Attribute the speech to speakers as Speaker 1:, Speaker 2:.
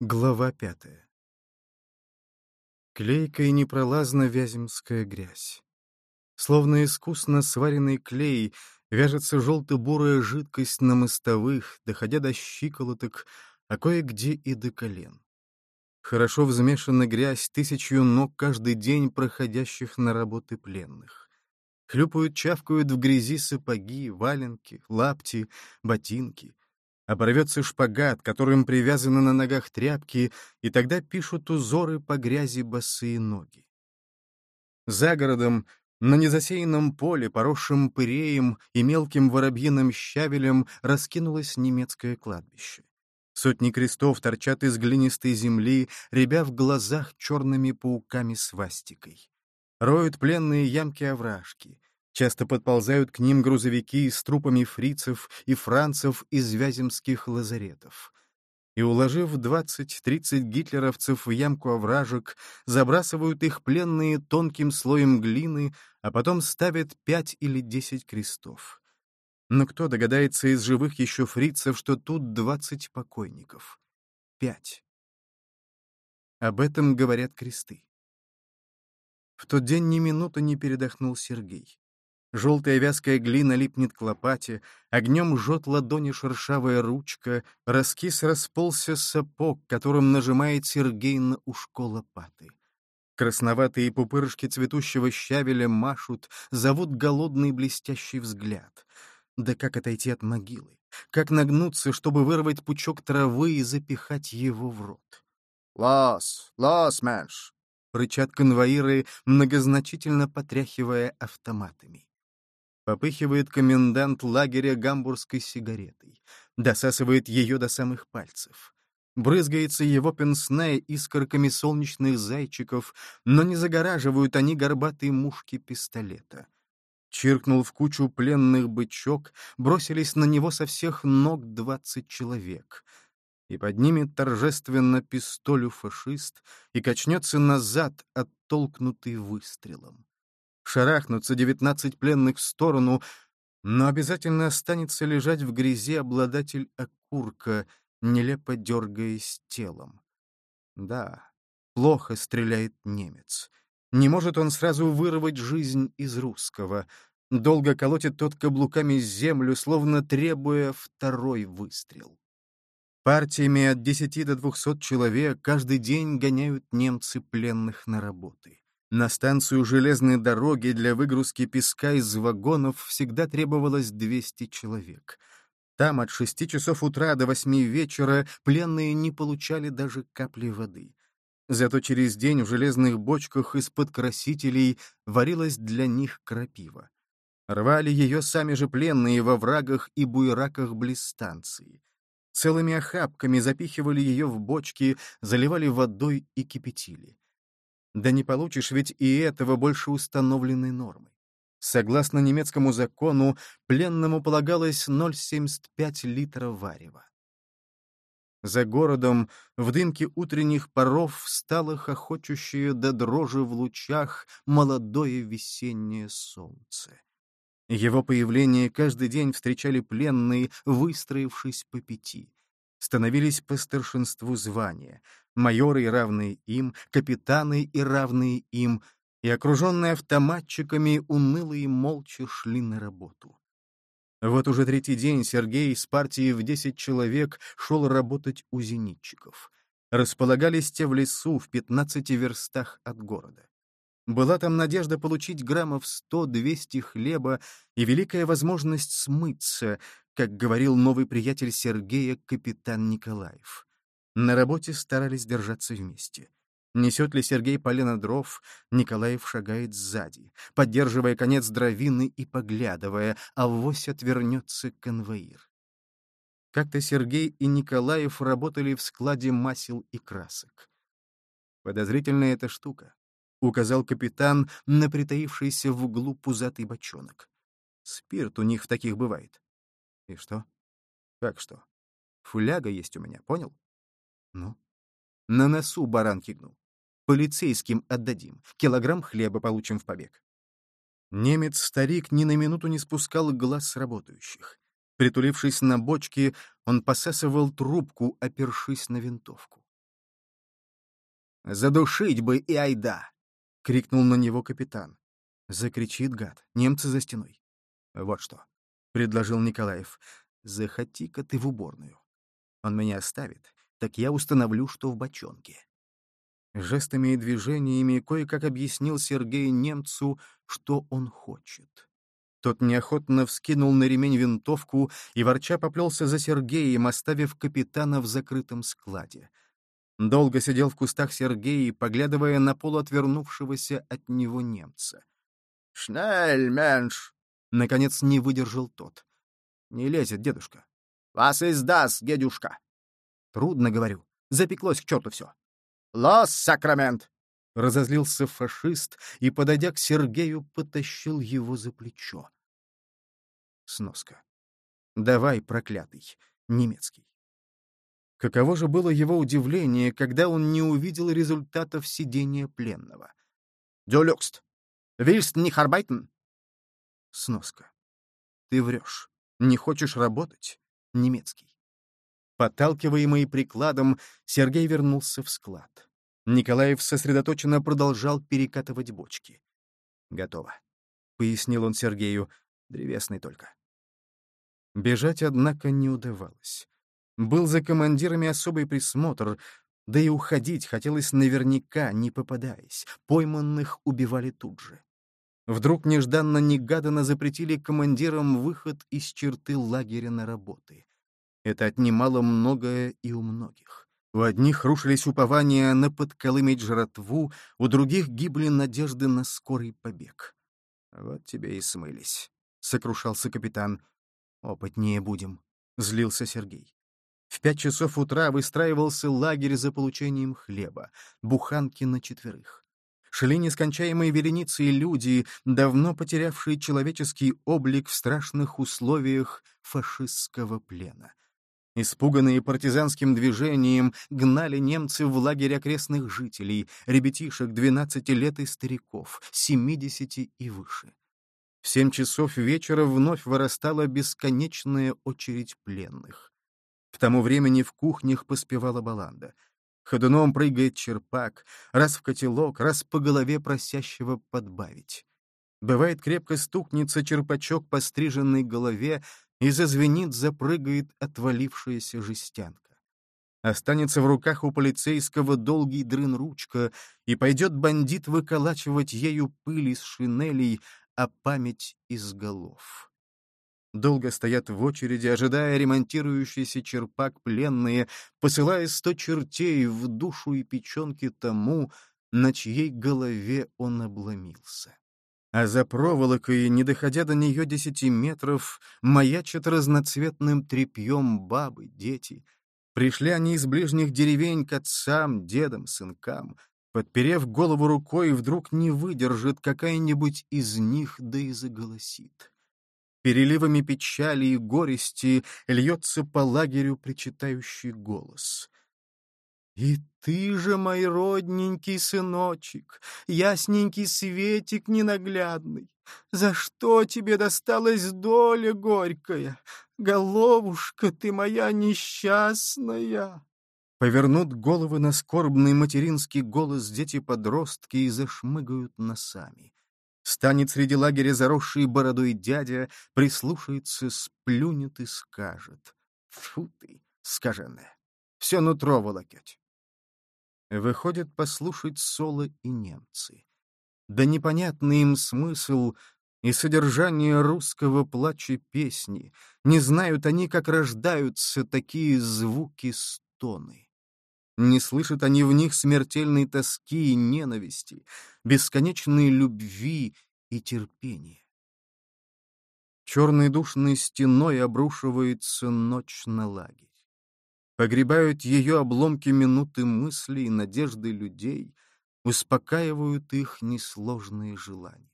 Speaker 1: Глава пятая. Клейкая и непролазна вяземская грязь. Словно искусно сваренный клей вяжется желто-бурая жидкость на мостовых, доходя до щиколоток, а кое-где и до колен. Хорошо взмешана грязь тысячью ног каждый день проходящих на работы пленных. Хлюпают, чавкают в грязи сапоги, валенки, лапти, ботинки — Оборвется шпагат, которым привязаны на ногах тряпки, и тогда пишут узоры по грязи босые ноги. За городом, на незасеянном поле, поросшем пыреем и мелким воробьиным щавелем, раскинулось немецкое кладбище. Сотни крестов торчат из глинистой земли, ребя в глазах черными пауками свастикой. Роют пленные ямки-овражки. Часто подползают к ним грузовики с трупами фрицев и францев из вяземских лазаретов. И, уложив 20-30 гитлеровцев в ямку овражек, забрасывают их пленные тонким слоем глины, а потом ставят пять или десять крестов. Но кто догадается из живых еще фрицев, что тут двадцать покойников? Пять. Об этом говорят кресты. В тот день ни минуты не передохнул Сергей. Желтая вязкая глина липнет к лопате, огнем жжет ладони шершавая ручка, раскис расползся сапог, которым нажимает Сергей на ушко лопаты. Красноватые пупырышки цветущего щавеля машут, зовут голодный блестящий взгляд. Да как отойти от могилы? Как нагнуться, чтобы вырвать пучок травы и запихать его в рот?
Speaker 2: «Лос! Лос, менш!»
Speaker 1: — рычат конвоиры, многозначительно потряхивая автоматами. Попыхивает комендант лагеря гамбургской сигаретой. Досасывает ее до самых пальцев. Брызгается его пенсная искорками солнечных зайчиков, но не загораживают они горбатые мушки пистолета. Чиркнул в кучу пленных бычок, бросились на него со всех ног двадцать человек. И поднимет торжественно пистолю фашист и качнется назад, оттолкнутый выстрелом шарахнутся девятнадцать пленных в сторону, но обязательно останется лежать в грязи обладатель окурка, нелепо дергаясь телом. Да, плохо стреляет немец. Не может он сразу вырвать жизнь из русского. Долго колотит тот каблуками землю, словно требуя второй выстрел. Партиями от десяти до двухсот человек каждый день гоняют немцы пленных на работы. На станцию железной дороги для выгрузки песка из вагонов всегда требовалось 200 человек. Там от шести часов утра до восьми вечера пленные не получали даже капли воды. Зато через день в железных бочках из-под красителей варилась для них крапива. Рвали ее сами же пленные во врагах и буераках близ станции. Целыми охапками запихивали ее в бочки, заливали водой и кипятили. Да не получишь ведь и этого больше установленной нормы. Согласно немецкому закону, пленному полагалось 0,75 литра варева. За городом в дымке утренних паров стало хохочущее до дрожи в лучах молодое весеннее солнце. Его появление каждый день встречали пленные, выстроившись по пяти. Становились по старшинству звания, майоры и равные им, капитаны и равные им, и, окруженные автоматчиками, уныло и молча шли на работу. Вот уже третий день Сергей с партией в десять человек шел работать у зенитчиков. Располагались те в лесу в пятнадцати верстах от города. Была там надежда получить граммов сто-двести хлеба и великая возможность смыться, как говорил новый приятель Сергея, капитан Николаев. На работе старались держаться вместе. Несет ли Сергей полено дров, Николаев шагает сзади, поддерживая конец дровины и поглядывая, а вось отвернется конвоир. Как-то Сергей и Николаев работали в складе масел и красок. «Подозрительная эта штука», — указал капитан на притаившийся в углу пузатый бочонок. «Спирт у них в таких бывает». «И что?» «Как что?» «Фуляга есть у меня, понял?» Ну? На носу баран кигнул. Полицейским отдадим. Килограмм хлеба получим в побег. Немец-старик ни на минуту не спускал глаз с работающих. Притулившись на бочке, он посасывал трубку, опершись на винтовку. Задушить бы и айда!» — крикнул на него капитан. Закричит гад, немцы за стеной. «Вот что», — предложил Николаев, — «захоти-ка ты в уборную. Он меня оставит, так я установлю, что в бочонке». Жестами и движениями кое-как объяснил Сергей немцу, что он хочет. Тот неохотно вскинул на ремень винтовку и, ворча, поплелся за Сергеем, оставив капитана в закрытом складе. Долго сидел в кустах Сергей, поглядывая на полуотвернувшегося от него немца.
Speaker 2: «Шнель, менш!»
Speaker 1: — наконец не выдержал тот. «Не лезет, дедушка».
Speaker 2: «Вас издаст, дедушка!»
Speaker 1: «Трудно, говорю. Запеклось к черту все».
Speaker 2: «Лос, Сакрамент!»
Speaker 1: Разозлился фашист и, подойдя к Сергею, потащил его за плечо. Сноска. «Давай, проклятый, немецкий». Каково же было его удивление, когда он не увидел результатов сидения пленного.
Speaker 2: «Дюлюкст! Вильст не харбайтен?»
Speaker 1: Сноска. «Ты врешь. Не хочешь работать? Немецкий». Подталкиваемый прикладом, Сергей вернулся в склад. Николаев сосредоточенно продолжал перекатывать бочки. «Готово», — пояснил он Сергею, — «древесный только». Бежать, однако, не удавалось. Был за командирами особый присмотр, да и уходить хотелось наверняка, не попадаясь. Пойманных убивали тут же. Вдруг нежданно-негаданно запретили командирам выход из черты лагеря на работы. Это отнимало многое и у многих. У одних рушились упования на подколыметь жратву, у других гибли надежды на скорый побег. «Вот тебе и смылись», — сокрушался капитан. «Опытнее будем», — злился Сергей. В пять часов утра выстраивался лагерь за получением хлеба, буханки на четверых. Шли нескончаемые вереницы люди, давно потерявшие человеческий облик в страшных условиях фашистского плена. Испуганные партизанским движением, гнали немцы в лагерь окрестных жителей, ребятишек 12 лет и стариков, 70 и выше. В семь часов вечера вновь вырастала бесконечная очередь пленных. К тому времени в кухнях поспевала баланда. Ходуном прыгает черпак, раз в котелок, раз по голове просящего подбавить. Бывает, крепко стукнется черпачок по стриженной голове, и зазвенит, запрыгает отвалившаяся жестянка. Останется в руках у полицейского долгий дрын-ручка, и пойдет бандит выколачивать ею пыль из шинелей, а память из голов. Долго стоят в очереди, ожидая ремонтирующийся черпак пленные, посылая сто чертей в душу и печенки тому, на чьей голове он обломился а за проволокой, не доходя до нее десяти метров, маячат разноцветным тряпьем бабы, дети. Пришли они из ближних деревень к отцам, дедам, сынкам. Подперев голову рукой, вдруг не выдержит какая-нибудь из них, да и заголосит. Переливами печали и горести льется по лагерю причитающий голос. И ты же, мой родненький сыночек, ясненький светик ненаглядный, за что тебе досталась доля горькая? Головушка ты моя несчастная!» Повернут головы на скорбный материнский голос дети-подростки и зашмыгают носами. Станет среди лагеря заросший бородой дядя, прислушается, сплюнет и скажет. Фу ты, скаженная, все нутро волокеть выходят послушать соло и немцы. Да непонятный им смысл и содержание русского плача песни, не знают они, как рождаются такие звуки-стоны. Не слышат они в них смертельной тоски и ненависти, бесконечной любви и терпения. Черной душной стеной обрушивается ночь на лагерь. Погребают ее обломки минуты мыслей и надежды людей, успокаивают их несложные желания.